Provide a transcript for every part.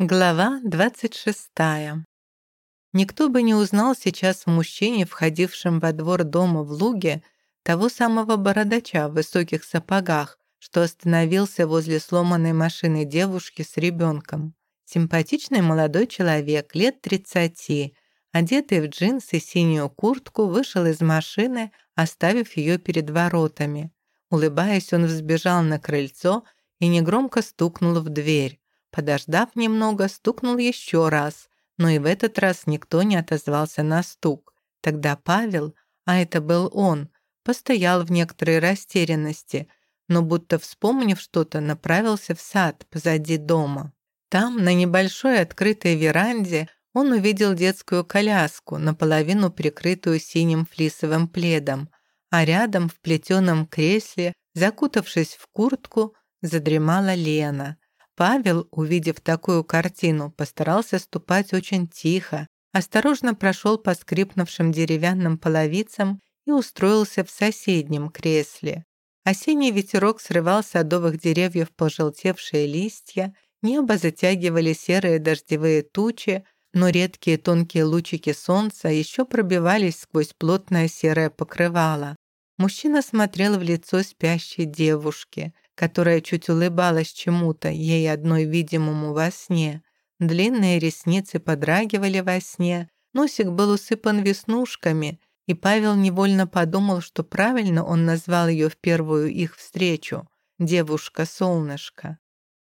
Глава 26. Никто бы не узнал сейчас в мужчине, входившем во двор дома в Луге, того самого бородача в высоких сапогах, что остановился возле сломанной машины девушки с ребенком. Симпатичный молодой человек, лет 30, одетый в джинсы и синюю куртку, вышел из машины, оставив ее перед воротами. Улыбаясь, он взбежал на крыльцо и негромко стукнул в дверь. Подождав немного, стукнул еще раз, но и в этот раз никто не отозвался на стук. Тогда Павел, а это был он, постоял в некоторой растерянности, но будто вспомнив что-то, направился в сад позади дома. Там, на небольшой открытой веранде, он увидел детскую коляску, наполовину прикрытую синим флисовым пледом, а рядом в плетеном кресле, закутавшись в куртку, задремала Лена. Павел, увидев такую картину, постарался ступать очень тихо, осторожно прошел по скрипнувшим деревянным половицам и устроился в соседнем кресле. Осенний ветерок срывал с садовых деревьев пожелтевшие листья, небо затягивали серые дождевые тучи, но редкие тонкие лучики солнца еще пробивались сквозь плотное серое покрывало. Мужчина смотрел в лицо спящей девушки – которая чуть улыбалась чему-то, ей одной видимому во сне. Длинные ресницы подрагивали во сне, носик был усыпан веснушками, и Павел невольно подумал, что правильно он назвал ее в первую их встречу «девушка-солнышко».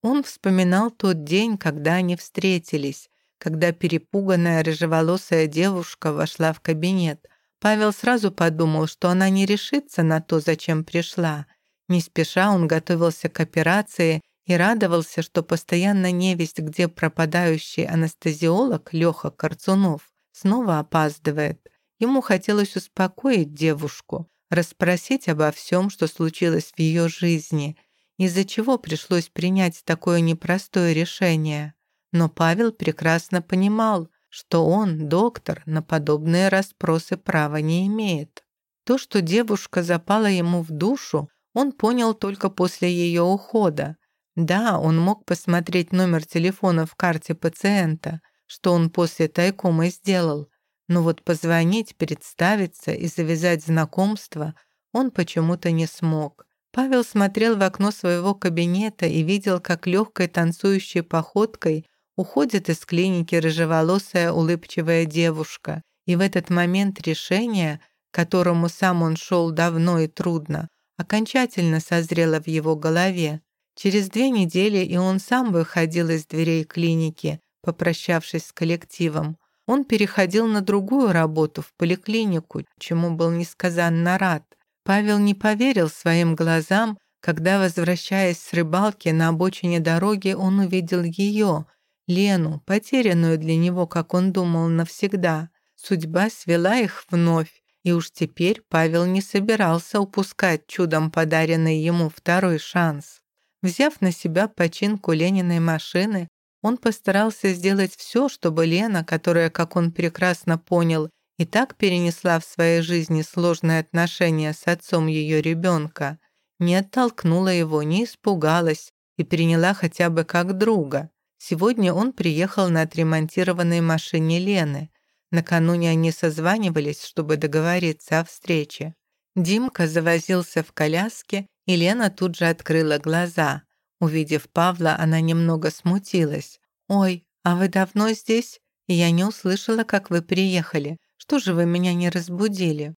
Он вспоминал тот день, когда они встретились, когда перепуганная рыжеволосая девушка вошла в кабинет. Павел сразу подумал, что она не решится на то, зачем пришла, не спеша он готовился к операции и радовался, что постоянно невесть, где пропадающий анестезиолог Леха Корцунов снова опаздывает. Ему хотелось успокоить девушку, расспросить обо всем, что случилось в ее жизни, из-за чего пришлось принять такое непростое решение. Но Павел прекрасно понимал, что он, доктор, на подобные расспросы права не имеет. То, что девушка запала ему в душу, он понял только после ее ухода. Да, он мог посмотреть номер телефона в карте пациента, что он после тайком и сделал, но вот позвонить, представиться и завязать знакомство он почему-то не смог. Павел смотрел в окно своего кабинета и видел, как легкой танцующей походкой уходит из клиники рыжеволосая улыбчивая девушка. И в этот момент решение, которому сам он шел давно и трудно, окончательно созрела в его голове. Через две недели и он сам выходил из дверей клиники, попрощавшись с коллективом. Он переходил на другую работу в поликлинику, чему был несказанно рад. Павел не поверил своим глазам, когда, возвращаясь с рыбалки на обочине дороги, он увидел ее, Лену, потерянную для него, как он думал, навсегда. Судьба свела их вновь, и уж теперь Павел не собирался упускать чудом подаренный ему второй шанс. Взяв на себя починку Лениной машины, он постарался сделать все, чтобы Лена, которая, как он прекрасно понял, и так перенесла в своей жизни сложные отношения с отцом ее ребенка, не оттолкнула его, не испугалась и приняла хотя бы как друга. Сегодня он приехал на отремонтированной машине Лены, Накануне они созванивались, чтобы договориться о встрече. Димка завозился в коляске, и Лена тут же открыла глаза. Увидев Павла, она немного смутилась. «Ой, а вы давно здесь? Я не услышала, как вы приехали. Что же вы меня не разбудили?»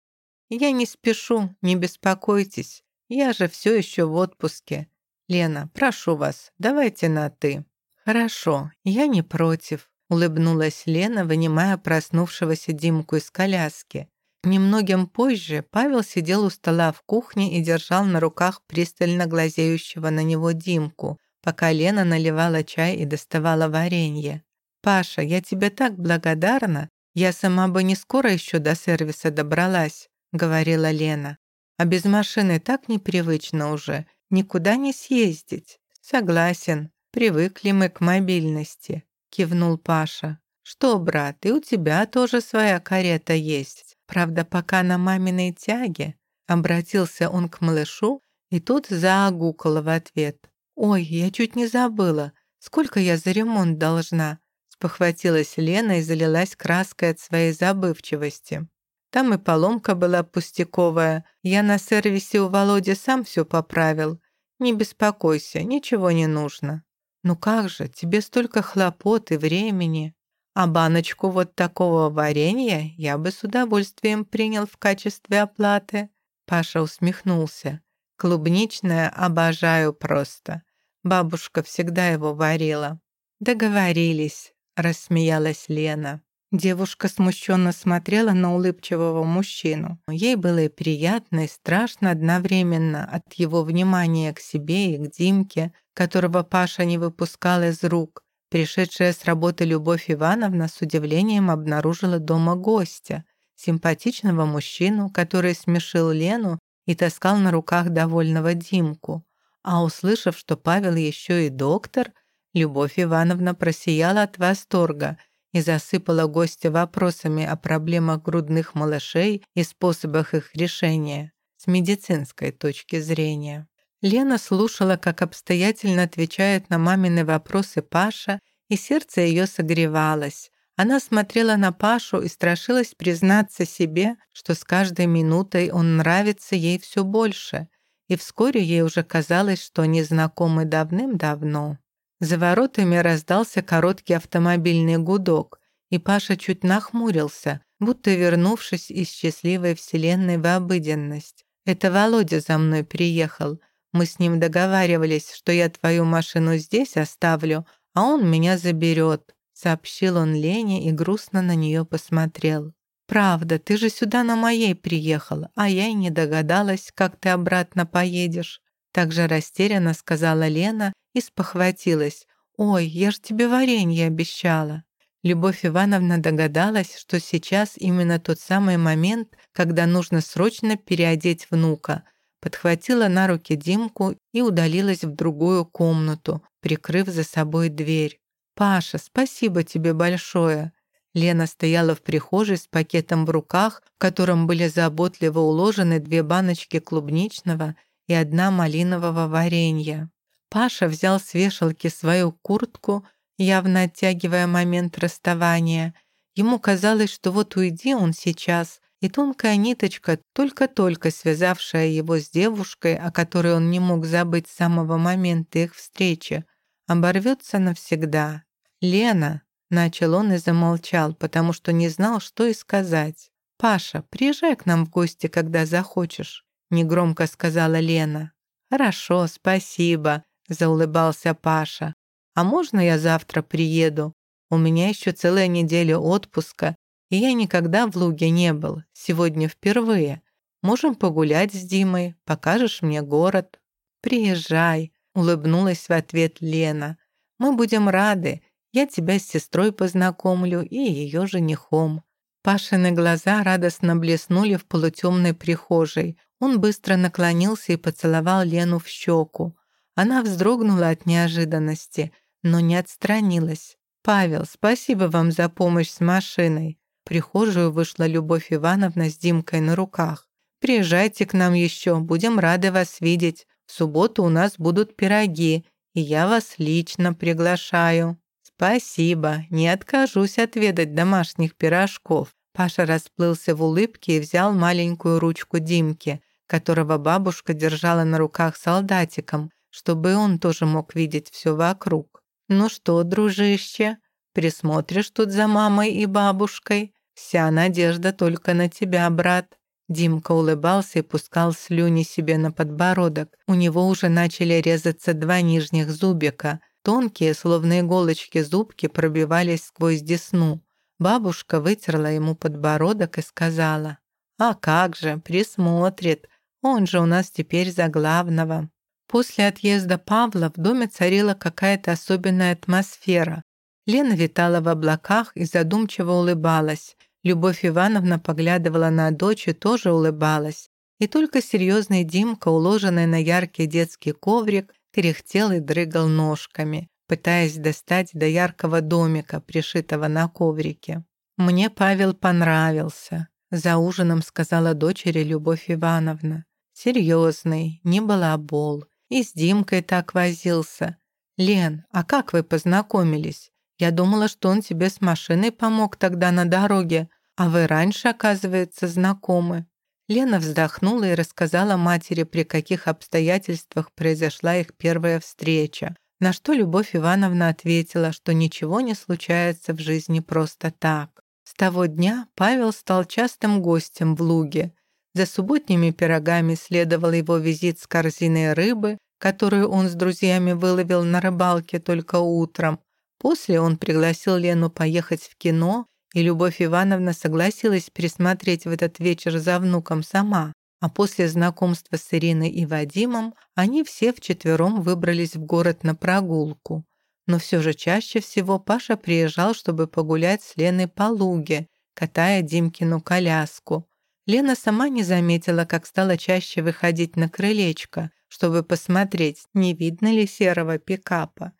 «Я не спешу, не беспокойтесь. Я же все еще в отпуске. Лена, прошу вас, давайте на «ты». «Хорошо, я не против», улыбнулась Лена, вынимая проснувшегося Димку из коляски. Немногим позже Павел сидел у стола в кухне и держал на руках пристально глазеющего на него Димку, пока Лена наливала чай и доставала варенье. «Паша, я тебе так благодарна. Я сама бы не скоро еще до сервиса добралась», — говорила Лена. «А без машины так непривычно уже. Никуда не съездить». «Согласен. Привыкли мы к мобильности кивнул Паша. «Что, брат, и у тебя тоже своя карета есть. Правда, пока на маминой тяге». Обратился он к малышу, и тот заагукал в ответ. «Ой, я чуть не забыла. Сколько я за ремонт должна?» Спохватилась Лена и залилась краской от своей забывчивости. Там и поломка была пустяковая. Я на сервисе у Володи сам все поправил. Не беспокойся, ничего не нужно. Ну как же, тебе столько хлопот и времени. А баночку вот такого варенья я бы с удовольствием принял в качестве оплаты. Паша усмехнулся. Клубничное обожаю просто. Бабушка всегда его варила. Договорились, рассмеялась Лена. Девушка смущенно смотрела на улыбчивого мужчину. Ей было и приятно, и страшно одновременно от его внимания к себе и к Димке, которого Паша не выпускал из рук. Пришедшая с работы Любовь Ивановна с удивлением обнаружила дома гостя, симпатичного мужчину, который смешил Лену и таскал на руках довольного Димку. А услышав, что Павел еще и доктор, Любовь Ивановна просияла от восторга – и засыпала гостя вопросами о проблемах грудных малышей и способах их решения с медицинской точки зрения. Лена слушала, как обстоятельно отвечает на мамины вопросы Паша, и сердце ее согревалось. Она смотрела на Пашу и страшилась признаться себе, что с каждой минутой он нравится ей все больше, и вскоре ей уже казалось, что они знакомы давным-давно. За воротами раздался короткий автомобильный гудок, и Паша чуть нахмурился, будто вернувшись из счастливой вселенной в обыденность. «Это Володя за мной приехал. Мы с ним договаривались, что я твою машину здесь оставлю, а он меня заберет», сообщил он Лене и грустно на нее посмотрел. «Правда, ты же сюда на моей приехал, а я и не догадалась, как ты обратно поедешь». Также растерянно сказала Лена и спохватилась. «Ой, я ж тебе варенье обещала». Любовь Ивановна догадалась, что сейчас именно тот самый момент, когда нужно срочно переодеть внука, подхватила на руки Димку и удалилась в другую комнату, прикрыв за собой дверь. «Паша, спасибо тебе большое!» Лена стояла в прихожей с пакетом в руках, в котором были заботливо уложены две баночки клубничного и одна малинового варенья. Паша взял с вешалки свою куртку, явно оттягивая момент расставания. Ему казалось, что вот уйди он сейчас, и тонкая ниточка, только-только связавшая его с девушкой, о которой он не мог забыть с самого момента их встречи, оборвется навсегда. «Лена», — начал он и замолчал, потому что не знал, что и сказать. «Паша, приезжай к нам в гости, когда захочешь», — негромко сказала Лена. «Хорошо, спасибо», заулыбался Паша. «А можно я завтра приеду? У меня еще целая неделя отпуска, и я никогда в Луге не был. Сегодня впервые. Можем погулять с Димой, покажешь мне город». «Приезжай», — улыбнулась в ответ Лена. «Мы будем рады. Я тебя с сестрой познакомлю и ее женихом». Пашины глаза радостно блеснули в полутемной прихожей. Он быстро наклонился и поцеловал Лену в щеку. Она вздрогнула от неожиданности, но не отстранилась. «Павел, спасибо вам за помощь с машиной». Прихожую вышла Любовь Ивановна с Димкой на руках. «Приезжайте к нам еще, будем рады вас видеть. В субботу у нас будут пироги, и я вас лично приглашаю». «Спасибо, не откажусь отведать домашних пирожков». Паша расплылся в улыбке и взял маленькую ручку Димки, которого бабушка держала на руках солдатиком, чтобы он тоже мог видеть все вокруг. «Ну что, дружище, присмотришь тут за мамой и бабушкой? Вся надежда только на тебя, брат». Димка улыбался и пускал слюни себе на подбородок. У него уже начали резаться два нижних зубика. Тонкие, словно иголочки зубки, пробивались сквозь десну. Бабушка вытерла ему подбородок и сказала, «А как же, присмотрит, он же у нас теперь за главного». После отъезда Павла в доме царила какая-то особенная атмосфера. Лена витала в облаках и задумчиво улыбалась. Любовь Ивановна поглядывала на дочь и тоже улыбалась. И только серьезный Димка, уложенный на яркий детский коврик, кряхтел и дрыгал ножками, пытаясь достать до яркого домика, пришитого на коврике. «Мне Павел понравился», — за ужином сказала дочери Любовь Ивановна. «Серьезный, не балабол, и с Димкой так возился. «Лен, а как вы познакомились? Я думала, что он тебе с машиной помог тогда на дороге, а вы раньше, оказывается, знакомы». Лена вздохнула и рассказала матери, при каких обстоятельствах произошла их первая встреча, на что Любовь Ивановна ответила, что ничего не случается в жизни просто так. С того дня Павел стал частым гостем в Луге. За субботними пирогами следовал его визит с корзиной рыбы, которую он с друзьями выловил на рыбалке только утром. После он пригласил Лену поехать в кино, и Любовь Ивановна согласилась пересмотреть в этот вечер за внуком сама. А после знакомства с Ириной и Вадимом они все вчетвером выбрались в город на прогулку. Но все же чаще всего Паша приезжал, чтобы погулять с Леной по луге, катая Димкину коляску. Лена сама не заметила, как стала чаще выходить на крылечко, чтобы посмотреть, не видно ли серого пикапа,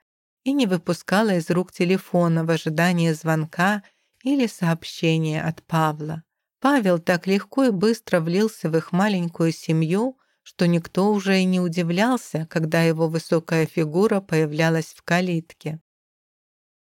и не выпускала из рук телефона в ожидании звонка или сообщения от Павла. Павел так легко и быстро влился в их маленькую семью, что никто уже и не удивлялся, когда его высокая фигура появлялась в калитке.